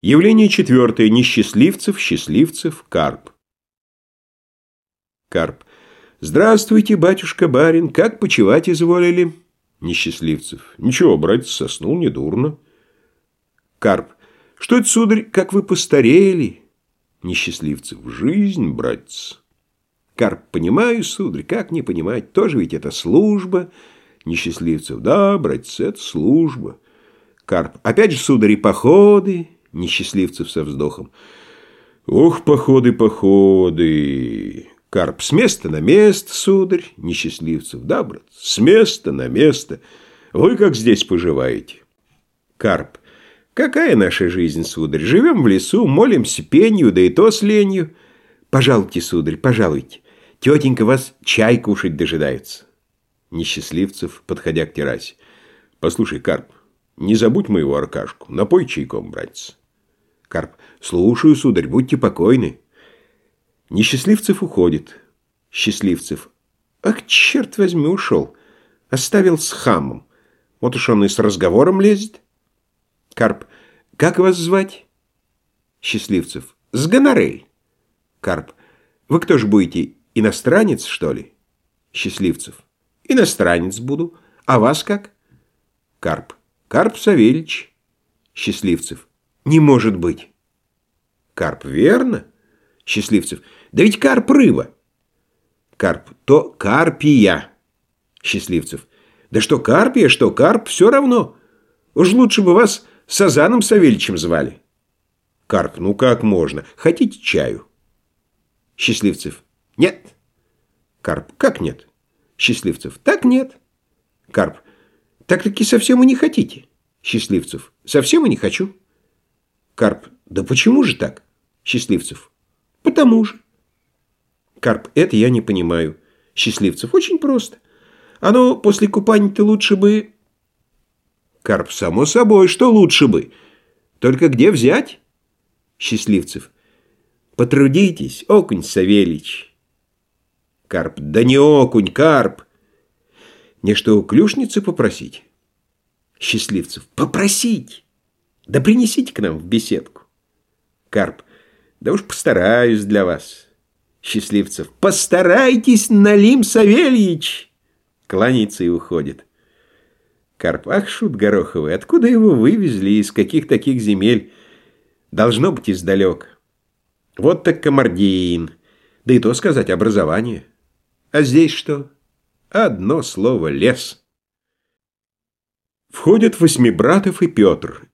Явление четвертое. Несчастливцев, счастливцев, карп. Карп. Здравствуйте, батюшка-барин, как почевать изволили? Несчастливцев. Ничего, братец, соснул недурно. Карп. Что это, сударь, как вы постарели? Несчастливцев. Жизнь, братец. Карп. Понимаю, сударь, как не понимать, тоже ведь это служба. Несчастливцев. Да, братец, это служба. Карп. Опять же, сударь, походы. Несчастливцев со вздохом. Ох, походы, походы. Карп, с места на место, сударь. Несчастливцев. Да, брат, с места на место. Вы как здесь поживаете? Карп. Какая наша жизнь, сударь? Живем в лесу, молимся пенью, да и то с ленью. Пожалуйте, сударь, пожалуйте. Тетенька вас чай кушать дожидается. Несчастливцев, подходя к террасе. Послушай, Карп, не забудь моего Аркашку. Напой чайком, братец. Карп. Слушаю, сударь, будьте покойны. Несчастливцев уходит. Счастливцев. Ах, черт возьми, ушел. Оставил с хамом. Вот уж он и с разговором лезет. Карп. Как вас звать? Счастливцев. С гонорель. Карп. Вы кто ж будете, иностранец, что ли? Счастливцев. Иностранец буду. А вас как? Карп. Карп Савельич. Счастливцев. Не может быть. Карп, верно? Счастливцев. Да ведь карп рыба. Карп, то карпия. Счастливцев. Да что карпия, что карп, все равно. Уж лучше бы вас Сазаном Савельичем звали. Карп, ну как можно? Хотите чаю? Счастливцев. Нет. Карп, как нет? Счастливцев. Так нет. Карп. Так-таки совсем и не хотите. Счастливцев. Совсем и не хочу. Карп. Да почему же так? Счастливцев. Потому же. Карп. Это я не понимаю. Счастливцев. Очень просто. Оно после купания-то лучше бы... Карп. Само собой, что лучше бы? Только где взять? Счастливцев. Потрудитесь, окунь Савельич. Карп. Да не окунь, Карп. Не что у клюшницы попросить? Счастливцев. Попросить. Да принесите к нам в беседку. Карп. Да уж постараюсь для вас. Счастливцев. Постарайтесь, Налим Савельич. Кланяется и уходит. Карп. Ах, шут гороховый, откуда его вывезли, из каких таких земель? Должно быть издалек. Вот так комардин. Да и то сказать образование. А здесь что? Одно слово — лес. Входят Восьмибратов и Петр.